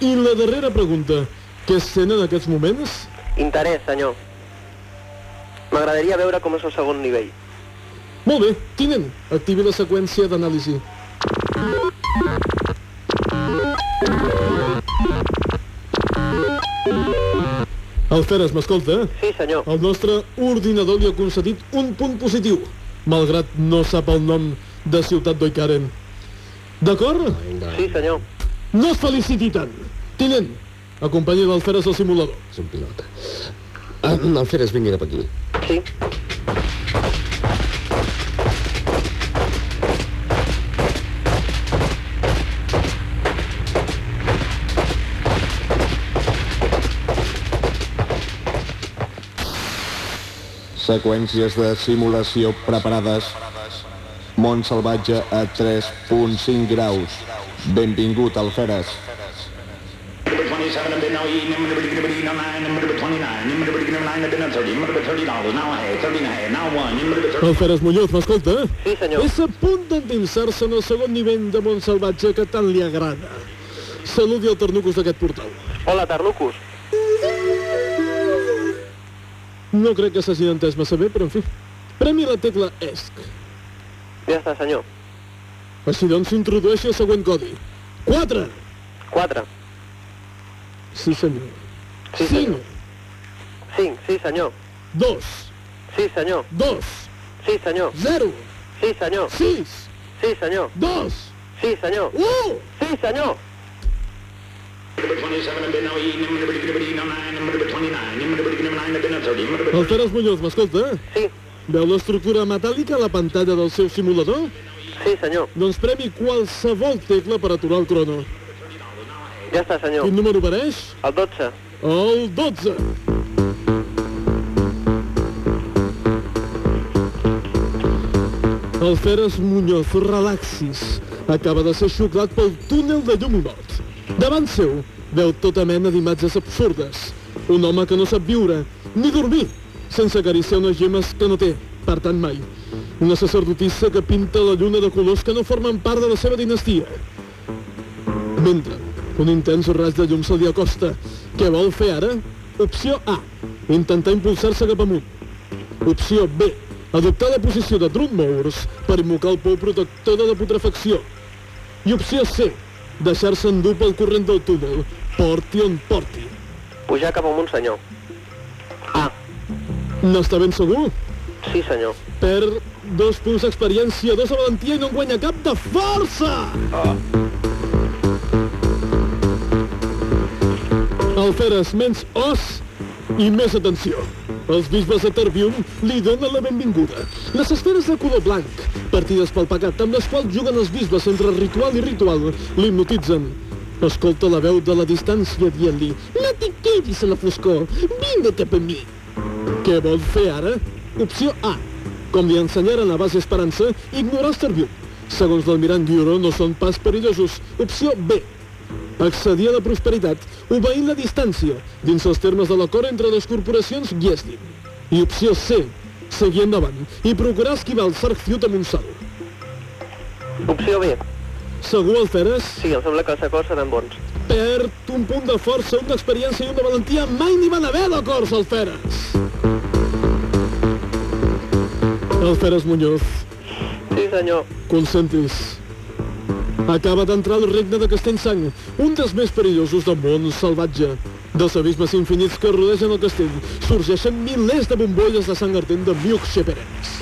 I la darrera pregunta. Què sent en aquests moments? Interès, senyor. M'agradaria veure com és el segon nivell. Molt bé, tinent, activi la seqüència d'anàlisi. Alferes, m'escolta? Sí, senyor. El nostre ordinador li ha concedit un punt positiu, malgrat no sap el nom de ciutat d'Oikaren. D'acord? Sí, senyor. No es feliciti tant. Tinent, Acompanyi l'Alferes al simulador. És un pilot. Ah, Alferes, vingui cap aquí. Sí. Seqüències de simulació preparades. Mont salvatge a 3.5 graus. Benvingut, Alferes. Alferes. 27 have been now eating, number 29, number 29, number 29 have been at 30, number 30 dollars, now a half, 30 and a half, now one, number 30. Alferes Muñoz, m'escolta? Sí, senyor. És a punt d'endinsar-se en el segon nivell de món salvatge que tant li agrada. Saludi el Ternucus d'aquest portal. Hola, Tarnucus. No crec que s'hagin entès massa bé, però en fi. Premi la tecla ESC. Ja està, senyor. Així doncs s'introdueixi el següent codi. 4. 4. Sí, senyor. Sí, senyor. 5, sí, senyor. 2. Sí, senyor. 2. Sí, senyor. 0. Sí, senyor. 6. Sí, senyor. 2. Sí, senyor. 1. Sí, senyor. Number 27 have been now eating, number 29, number 29, number 29 have been at 30, number 30. Alferes Muñoz, m'escolta? Sí. Veu l'estructura metàl·lica a la pantalla del seu simulador? Sí, senyor. Doncs premi qualsevol tecla per aturar el crono. Ja està, senyor. Quin número apareix? El 12. El 12. Alferes Muñoz, relaxis. Acaba de ser xuclat pel túnel de llum i mort. Davant seu veu tota mena d'imatges absurdes. Un home que no sap viure, ni dormir, sense acariciar unes gemes que no té, per tant mai. Una sacerdotissa que pinta la lluna de colors que no formen part de la seva dinastia. Mentre un intens raig de llum se li acosta. Què vol fer ara? Opció A. Intentar impulsar-se cap amunt. Opció B. Adoptar la posició de Drun Mours per invocar el pou protector de la putrefacció. I opció C. Deixar-se endur pel corrent del túnel. Porti on porti. Pujar cap amunt, senyor. Ah. N'està ben segur? Sí, senyor. Perd dos punts d'experiència, dos de valentia i no en guanya cap de força! Ah. Alferes, menys os i més atenció. Els bisbes de Terbium li donen la benvinguda. Les esferes de color blanc, partides pel pecat, amb les quals juguen els bisbes entre ritual i ritual, l'hipnotitzen. Escolta la veu de la distància dient-li No t'hi quedis a la foscor, vine cap a mi. Què vol fer ara? Opció A. Com li ensenyaren a base Esperança, ignorar els Terbium. Segons l'almirant Diuro, no són pas perillosos. Opció B accedir a la prosperitat obeint la distància dins els termes de l'acord entre les corporacions Gieslin. I opció C, seguir endavant i procurar esquivar el Sargfiut amb un salt. Opció B. Segur, Alferes? Sí, em sembla que els acords seran bons. Perd un punt de força, una experiència i una valentia. Mai n'hi van haver d'acords, Alferes! Alferes Muñoz. Sí, senyor. Concentris. Acaba d'entrar al regne de Castellsang, un dels més perillosos del món salvatge. Dels abismes infinits que rodegen el castell sorgeixen milers de bombolles de sang ardent de Miuk Sheperens.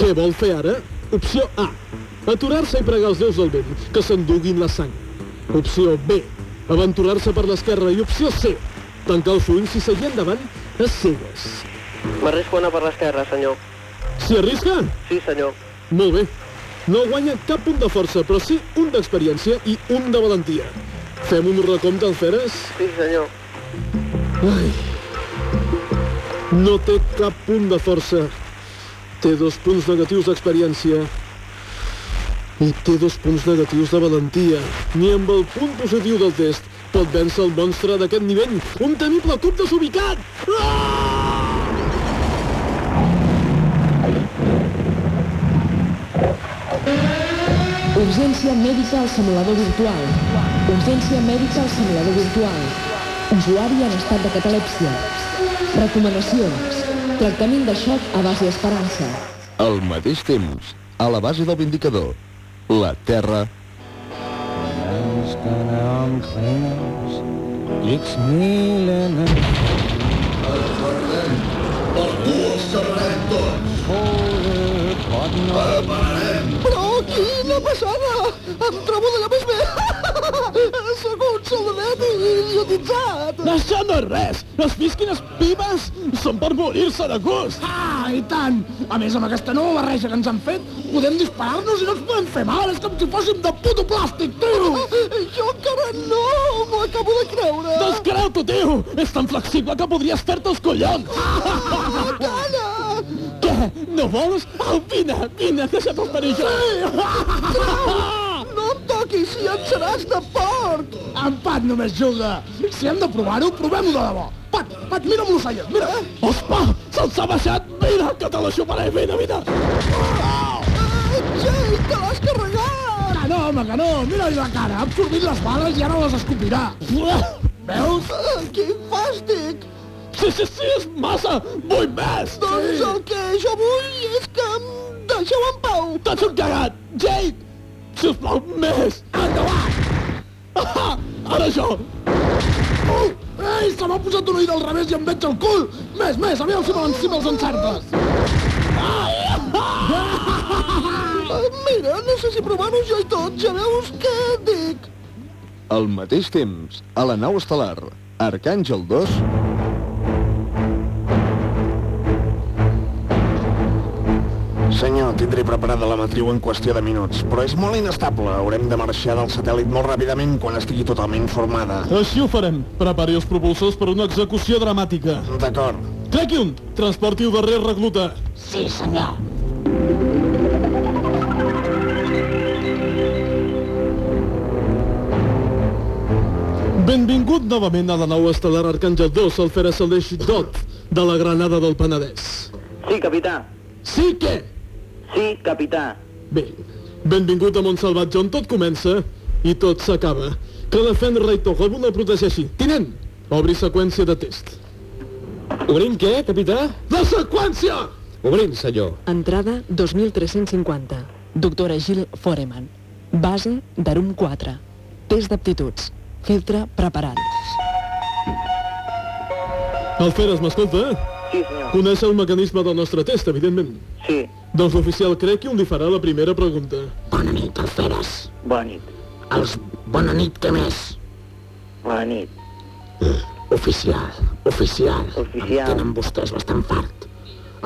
Què vol fer ara? Opció A. Aturar-se i pregar els déus del vent que s'enduguin la sang. Opció B. Aventurar-se per l'esquerra. I opció C. Tancar els ulls i seguir endavant a cegues. M'arrisco a anar per l'esquerra, senyor. S'hi arrisca? Sí, senyor. Molt bé. No guanya cap punt de força, però sí un d'experiència i un de valentia. Fem un recompte, Alferes? Sí, senyor. Ai. No té cap punt de força. Té dos punts negatius d'experiència. I té dos punts negatius de valentia. Ni amb el punt positiu del test pot vèncer el monstre d'aquest nivell. Un temible cub desubicat! Ah! Urgència mèdica al simulador virtual. Urgència mèdica al simulador virtual. Usuari en estat de catalèpsia. Recomanacions. Tractament de xoc a base esperança. Al mateix temps, a la base del Vindicador, la Terra... It's me, Lennon. Per tu els carrerem tots. Ara pararem. Passada! Em trobo d'allò més bé! Sóc un soldadet idiotitzat! Això no és res! Les pisquines pimes són per morir-se de gust! Ah, i tant! A més, amb aquesta nova barreja que ens han fet, podem disparar-nos i no ens podem fer mal! És com si fóssim de puto plàstic, tio! Jo encara no m'ho acabo de creure! Doncs creu-t'ho, tio! És tan flexible que podries fer-te els collons! Calla! No vols? Au, vine, vine, deixa't oferir jo. No em toquis, si en seràs de porc! En Pat només juga. Si hem de provar-ho, provem-ho de debò. Pat, Pat, mira'm l'ocell, mira, eh? Ospa, se'ls ha baixat. Mira, que te la xuparé, vine, vine. Jay, te l'has carregat! Que no, home, que no. Mira-li la cara. Ha absorbit les bales i ara les escopirà. Veus? Quin fàstic! Sí, sí, sí, és massa. Vull més. Doncs el que jo vull és que em deixeu en pau. T'has un cagat. Jake, sisplau, més. Endavant! Ah, ara jo. Uh, ei, se m'ha posat un ull del revés i em veig el cul! Més, més, aviam si me'ls si me'ls encertes! Mira, no sé si provar-ho jo i tot, ja veus què dic? Al mateix temps, a la nau estel·lar, Arcàngel 2... Senyor, tindré preparada la matriu en qüestió de minuts, però és molt inestable. Haurem de marxar del satèl·lit molt ràpidament quan estigui totalment formada. Així ho farem. Prepari els propulsors per una execució dramàtica. D'acord. Trequion, transporti el darrer recluta. Sí, senyor. Benvingut novament a la nau estel·lar Arcàngel 2, el Ferasaleix Dot, de la Granada del Penedès. Sí, capità. Sí, què? Sí, capità. Bé, benvingut a Montsalvatge, on tot comença i tot s'acaba. Que la Fenrir Togobu la protegeixi. Tinent, obri seqüència de test. Obrim què, capità? La seqüència! Obrim, senyor. Entrada 2350. Doctora Gil Foreman. Base d'Arum 4. Test d'aptituds. Filtre preparat. Alferes, m'escolta? Sí, senyor. Coneix el mecanisme del nostre test, evidentment. Sí. Doncs l'oficial Crequion li farà la primera pregunta. Bona nit, Alferes. Bona nit. Els... Bona nit, què més? Bona nit. Oficial, oficial. Oficial. Em tenen vostès bastant fart.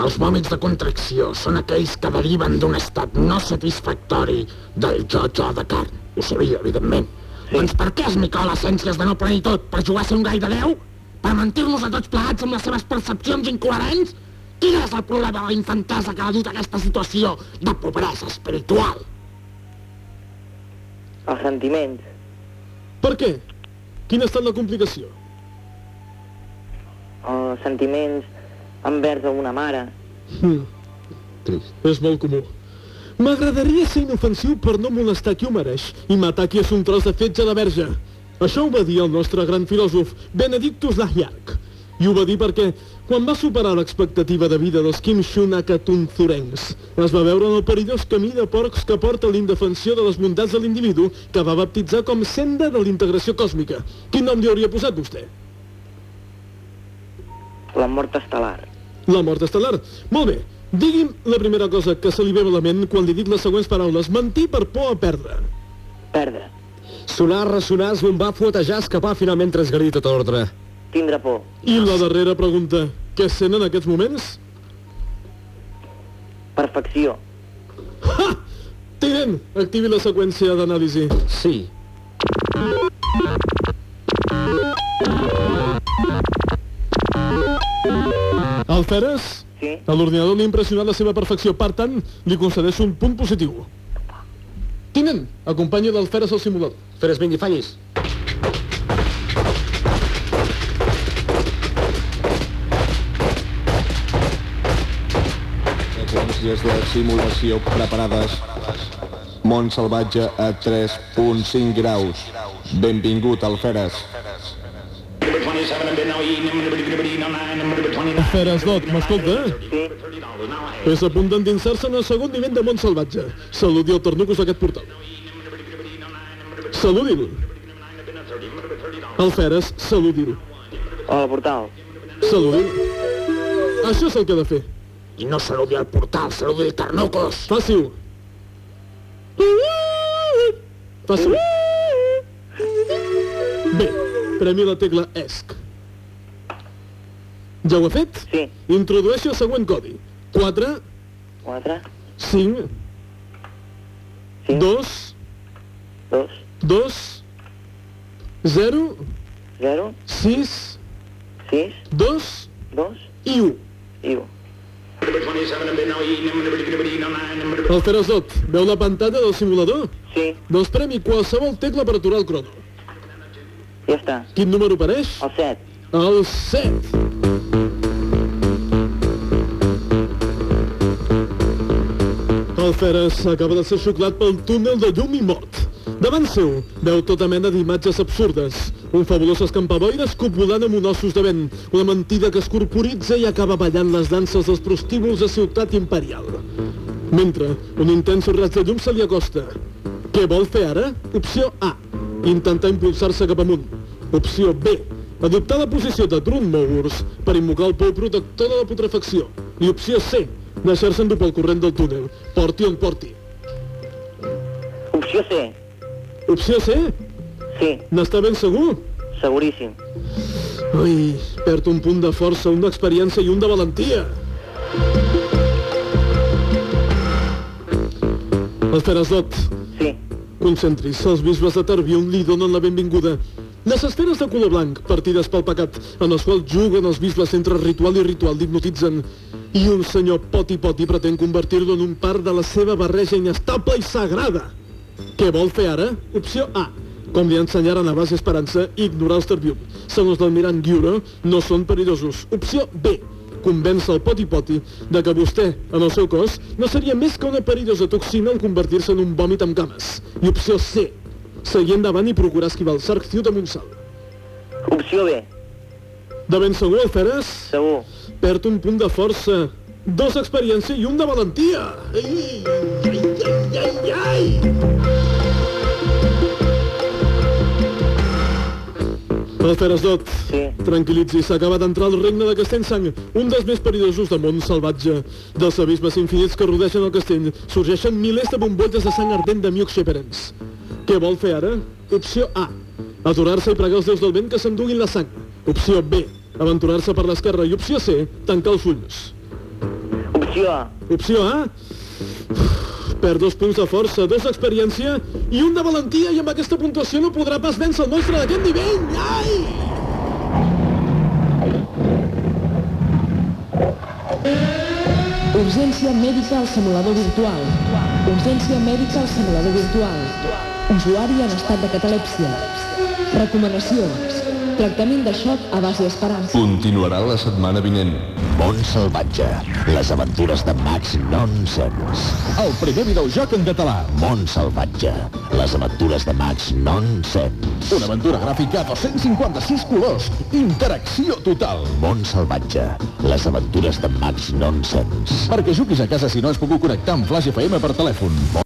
Els vòmits de contracció són aquells que deriven d'un estat no satisfactori del jo-jo de carn. Ho sabia, evidentment. Sí. Doncs per què es micola essències de no plenitud? Per jugar a ser un gai de Déu? Per mentir-nos a tots plegats amb les seves percepcions incoherents? Quin és el problema de la infantesa que ha dut a aquesta situació de pobresa espiritual? Els sentiments. Per què? Quina ha estat la complicació? Els sentiments envers una mare. Mm. És molt comú. M'agradaria ser inofensiu per no molestar qui ho mereix i matar qui és un tros de fetge de verge. Això ho va dir el nostre gran filòsof Benedictus Lahiarch. I ho va dir perquè, quan va superar l'expectativa de vida dels Kim Shunakatunzurencs, es va veure en el perillós camí de porcs que porta l'indefensió de les bondats de l'individu que va baptitzar com senda de la integració còsmica. Quin nom li hauria posat vostè? La mort estel·lar. La mort estel·lar. Molt bé. Digui'm la primera cosa que se li ve a la ment quan li dic les següents paraules. Mentir per por a perdre. Perdre. Sonar, ressonar, esbombar, fuetejar, escapar, finalment transgredir tot ordre. Tindre por. I la darrera pregunta. Què sent en aquests moments? Perfecció. Ha! Tinent, activi la seqüència d'anàlisi. Sí. Alferes? Sí. A l'ordinador li ha impressionat la seva perfecció, per tant, li concedeixo un punt positiu. Tinent, acompanyi l'Alferes al simulador. Feres, vingui, fallis. Seqüències de simulació preparades. Món salvatge a 3.5 graus. Benvingut, Alferes. Alferes, Dot, m'escolta? Sí. És a punt d'endinsar-se en el segon nivell de món salvatge. Saludi el tornucos d'aquest portal. Saludi'l. Alferes, saludi'l. Al portal. Saludi'l. Això és el que ha de fer. I no saludi el portal, saludi el Carnocos. Faci-ho. Faci-ho. Bé, premi la tecla ESC. Ja ho ha fet? Sí. Introdueixi el següent codi. 4, 4, 5, 2, 2, 2, 0, 0, 6, 6, 2 2 i 1. i 1. El Feresdot, veu la pantalla del simulador? Sí. Doncs premi qualsevol tecla per aturar el crono. Ja està. Quin número apareix? El 7. El 7. El Feres acaba de ser xuclat pel túnel de llum i mort. Davant seu, veu tota mena d'imatges absurdes. Un fabulós escampaboires copulant amb un ossos de vent. Una mentida que es corporitza i acaba ballant les danses dels prostíbuls de ciutat imperial. Mentre, un intens raig de llum se li acosta. Què vol fer ara? Opció A. Intentar impulsar-se cap amunt. Opció B. Adoptar la posició de Drun Mours per invocar el pou protector de la putrefacció. I opció C. Deixar-se endur pel corrent del túnel. Porti on porti. Opció C. Opció C? Sí. N'està ben segur? Seguríssim. Ai, perd un punt de força, una experiència i un de valentia. Esferes-dot. Sí. Concentris, els bisbes de Tarbion li donen la benvinguda. Les esferes de color blanc, partides pel pecat, en les quals juguen els bisbes entre ritual i ritual, l'hipnotitzen. I un senyor poti-poti pretén convertir-lo en un part de la seva barreja inestable i sagrada. Què vol fer ara? Opció A. Com li ensenyaren a base Esperança, ignorar els Tarbium. Segons l'almirant Giuro, no són perillosos. Opció B. Convèncer el poti-poti de que vostè, en el seu cos, no seria més que una perillosa toxina al convertir-se en un vòmit amb cames. I opció C. Seguir endavant i procurar esquivar el Sarc Ciu de Montsal. Opció B. De ben segur, el Feres? Segur. Perd un punt de força, dos d'experiència i un de valentia. Ai, ai, ai, ai, ai. El Feresdot, sí. tranquil·litzi, s'acaba d'entrar al regne de Castellsang, un dels més perillosos del món salvatge. Dels abismes infinits que rodegen el castell sorgeixen milers de bombolles de sang ardent de Miuk Sheperens. Què vol fer ara? Opció A. Aturar-se i pregar els déus del vent que s'enduguin la sang. Opció B. Aventurar-se per l'esquerra. I opció C. Tancar els ulls. Opció A. Opció A? Perd dos punts de força, dos d'experiència i un de valentia i amb aquesta puntuació no podrà pas vèncer el monstre d'aquest nivell. Ai! Urgència mèdica al simulador virtual. Urgència mèdica al simulador virtual. Usuari en estat de catalèpsia. Recomanacions. Tractament de xoc a base d'esperança. Continuarà la setmana vinent. Món salvatge. Les aventures de Max Nonsense. El primer videojoc en català. Món salvatge. Les aventures de Max Nonsense. Una aventura gràfica a 256 colors. Interacció total. Món salvatge. Les aventures de Max Nonsense. Perquè juguis a casa si no has pogut connectar amb Flash FM per telèfon.